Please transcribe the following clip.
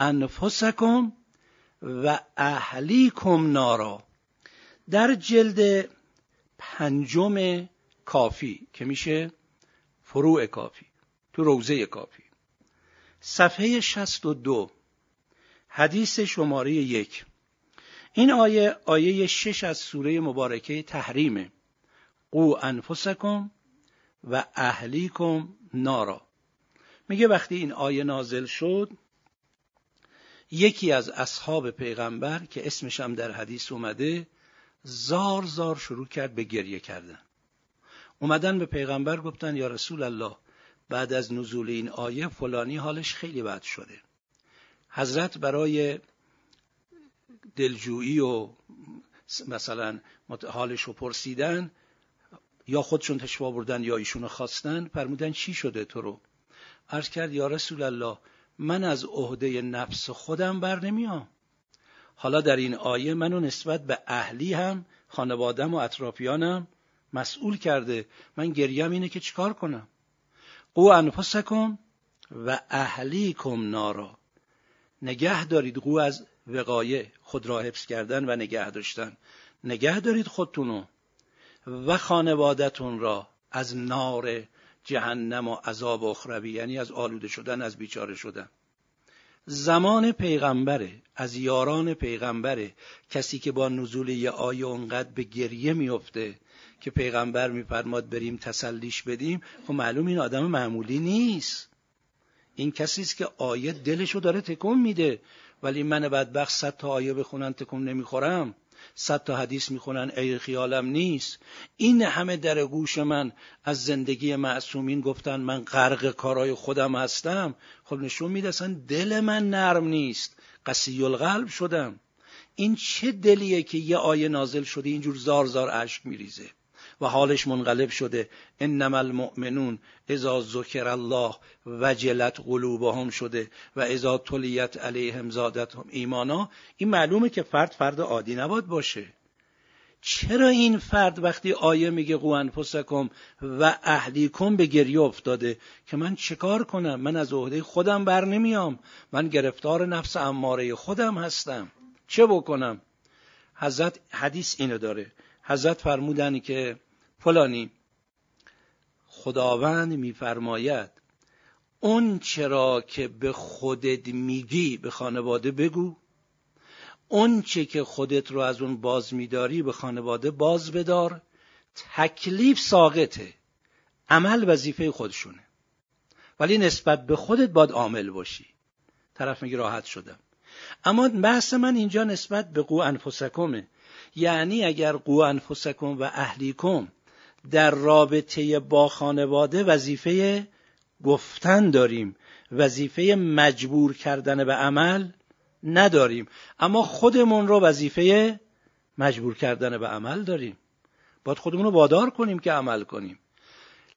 انفسکم و اهلیکم نارا. در جلد پنجم کافی که میشه فروع کافی تو روزه کافی. صفحه 62 حدیث شماره یک. این آیه آیه شش از سوره مبارکه تحریمه. قو انفسکم و اهلیکم نارا. میگه وقتی این آیه نازل شد یکی از اصحاب پیغمبر که اسمش هم در حدیث اومده زار زار شروع کرد به گریه کردن. اومدن به پیغمبر گفتن یا رسول الله بعد از نزول این آیه فلانی حالش خیلی بد شده. حضرت برای دلجویی و مثلا حالش رو پرسیدن یا خودشون تشوا بردن یا ایشونو خواستن فرمودن چی شده تو رو؟ عرض کرد یا رسول الله من از عهده نفس خودم بر نمیام. حالا در این آیه منو نسبت به اهلی هم خانوادم و اطرافیانم مسئول کرده. من گریم اینه که چیکار کنم؟ قو انفسکم و اهلیکم نارا. نگه دارید قو از وقایه خود را حفظ کردن و نگه داشتن. نگه دارید خودتونو و خانوادتون را از نار جهنم و عذاب اخروی یعنی از آلوده شدن از بیچاره شدن. زمان پیغمبره از یاران پیغمبره کسی که با نزول یه آیه اونقدر به گریه میفته که پیغمبر میفرماد بریم تسلیش بدیم خب معلوم این آدم معمولی نیست. این کسی است که آیه دلشو داره تکون میده ولی من بدبخت صد تا آیه بخونن تکون نمی‌خورم. صد تا حدیث می‌خونن ای خیالم نیست. این همه در گوش من از زندگی معصومین گفتن من غرق کارای خودم هستم. خب نشون میده دل من نرم نیست. قسی القلب شدم. این چه دلیه که یه آیه نازل شده اینجور زار زار اشک میریزه؟ و حالش منقلب شده. انما المؤمنون اذا ذکر الله وجلت قلوبهم شده و اذا تلیت علیهم زادتهم ایمانا. این معلومه که فرد فرد عادی نباد باشه. چرا این فرد وقتی آیه میگه قو انفسکم و اهلیکم به گریه افتاده که من چکار کنم؟ من از عهده خودم بر نمیام. من گرفتار نفس اماره خودم هستم. چه بکنم؟ حضرت حدیث اینو داره. حضرت فرمودن که فلانی خداوند میفرماید اون چرا که به خودت میگی به خانواده بگو اون چه که خودت رو از اون باز میداری به خانواده باز بدار تکلیف ساقطه عمل وظیفه خودشونه. ولی نسبت به خودت باید عامل باشی. طرف میگه راحت شدم. اما بحث من اینجا نسبت به قو انفسکمه یعنی اگر قو انفسکم و اهلیکم در رابطه با خانواده وظیفه گفتن داریم وظیفه مجبور کردن به عمل نداریم. اما خودمون رو وظیفه مجبور کردن به عمل داریم. باید خودمون رو وادار کنیم که عمل کنیم.